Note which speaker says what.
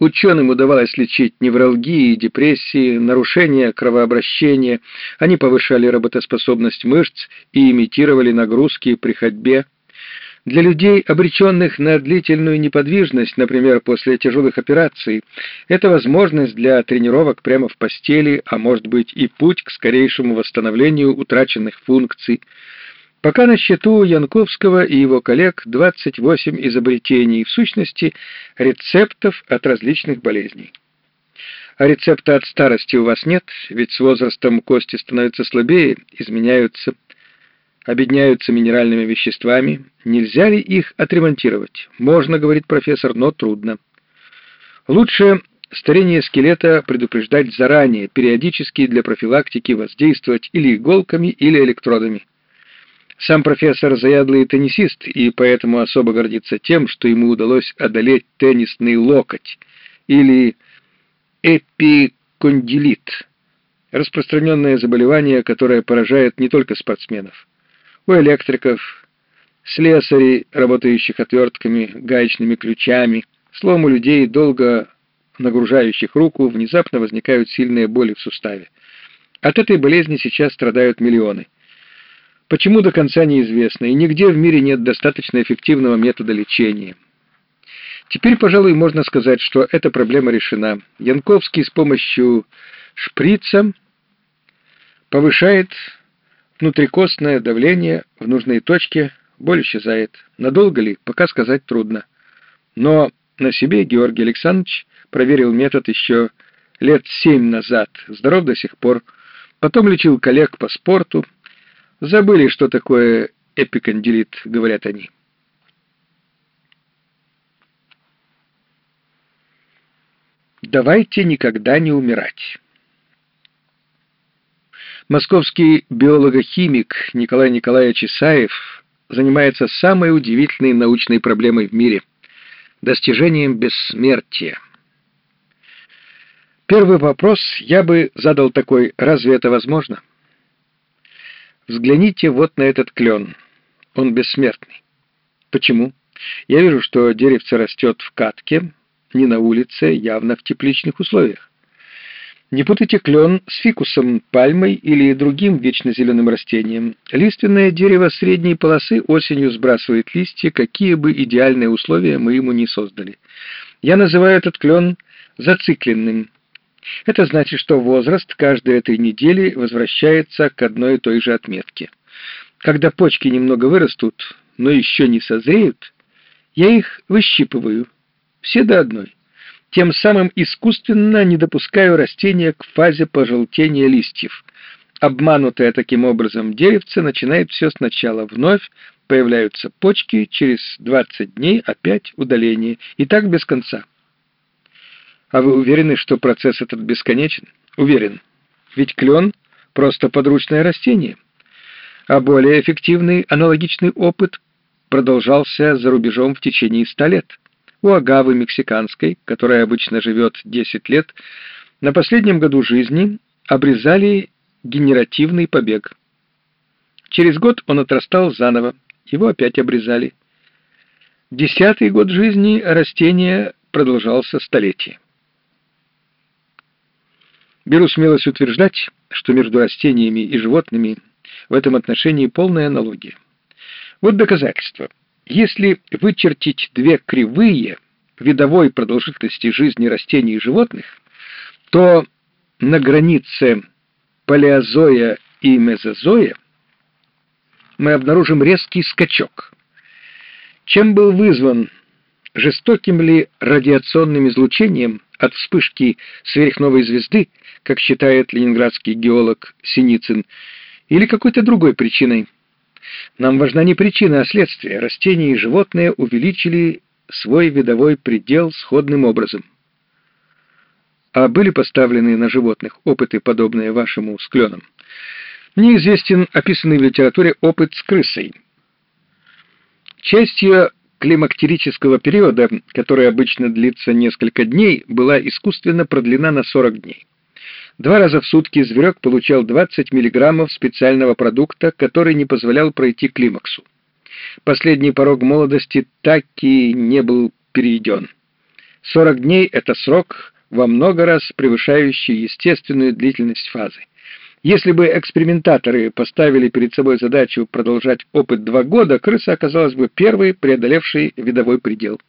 Speaker 1: Ученым удавалось лечить невралгии, депрессии, нарушения кровообращения, они повышали работоспособность мышц и имитировали нагрузки при ходьбе. Для людей, обреченных на длительную неподвижность, например, после тяжелых операций, это возможность для тренировок прямо в постели, а может быть и путь к скорейшему восстановлению утраченных функций. Пока на счету Янковского и его коллег 28 изобретений, в сущности, рецептов от различных болезней. А рецепта от старости у вас нет, ведь с возрастом кости становятся слабее, изменяются, обедняются минеральными веществами. Нельзя ли их отремонтировать? Можно, говорит профессор, но трудно. Лучше старение скелета предупреждать заранее, периодически для профилактики воздействовать или иголками, или электродами. Сам профессор заядлый теннисист и поэтому особо гордится тем, что ему удалось одолеть теннисный локоть или эпикондилит, распространенное заболевание, которое поражает не только спортсменов. У электриков, слесарей, работающих отвертками, гаечными ключами, словом, у людей, долго нагружающих руку, внезапно возникают сильные боли в суставе. От этой болезни сейчас страдают миллионы. Почему до конца неизвестно, и нигде в мире нет достаточно эффективного метода лечения. Теперь, пожалуй, можно сказать, что эта проблема решена. Янковский с помощью шприца повышает внутрикостное давление в нужной точке, боль исчезает. Надолго ли, пока сказать трудно. Но на себе Георгий Александрович проверил метод еще лет семь назад, здоров до сих пор. Потом лечил коллег по спорту, Забыли, что такое эпикондилит, говорят они. Давайте никогда не умирать. Московский биолого-химик Николай Николаевич Исаев занимается самой удивительной научной проблемой в мире — достижением бессмертия. Первый вопрос я бы задал такой, разве это возможно? Взгляните вот на этот клен. Он бессмертный. Почему? Я вижу, что деревце растет в катке, не на улице, явно в тепличных условиях. Не путайте клен с фикусом, пальмой или другим вечно зеленым растением. Лиственное дерево средней полосы осенью сбрасывает листья, какие бы идеальные условия мы ему не создали. Я называю этот клен зацикленным. Это значит, что возраст каждой этой недели возвращается к одной и той же отметке. Когда почки немного вырастут, но еще не созреют, я их выщипываю, все до одной. Тем самым искусственно не допускаю растения к фазе пожелтения листьев. Обманутое таким образом деревце начинает все сначала. Вновь появляются почки, через 20 дней опять удаление. И так без конца. А вы уверены, что процесс этот бесконечен? Уверен. Ведь клен — просто подручное растение. А более эффективный аналогичный опыт продолжался за рубежом в течение ста лет. У агавы мексиканской, которая обычно живет 10 лет, на последнем году жизни обрезали генеративный побег. Через год он отрастал заново, его опять обрезали. Десятый год жизни растения продолжался столетие. Беру смелость утверждать, что между растениями и животными в этом отношении полная аналогия. Вот доказательство. Если вычертить две кривые видовой продолжительности жизни растений и животных, то на границе палеозоя и мезозоя мы обнаружим резкий скачок. Чем был вызван, жестоким ли радиационным излучением от вспышки сверхновой звезды, как считает ленинградский геолог Синицын, или какой-то другой причиной. Нам важна не причина, а следствие. Растения и животные увеличили свой видовой предел сходным образом. А были поставлены на животных опыты, подобные вашему с кленом? Мне известен описанный в литературе опыт с крысой. Частью климактерического периода, который обычно длится несколько дней, была искусственно продлена на 40 дней. Два раза в сутки зверек получал 20 мг специального продукта, который не позволял пройти климаксу. Последний порог молодости так и не был перейден. 40 дней — это срок, во много раз превышающий естественную длительность фазы. Если бы экспериментаторы поставили перед собой задачу продолжать опыт два года, крыса оказалась бы первой, преодолевшей видовой предел.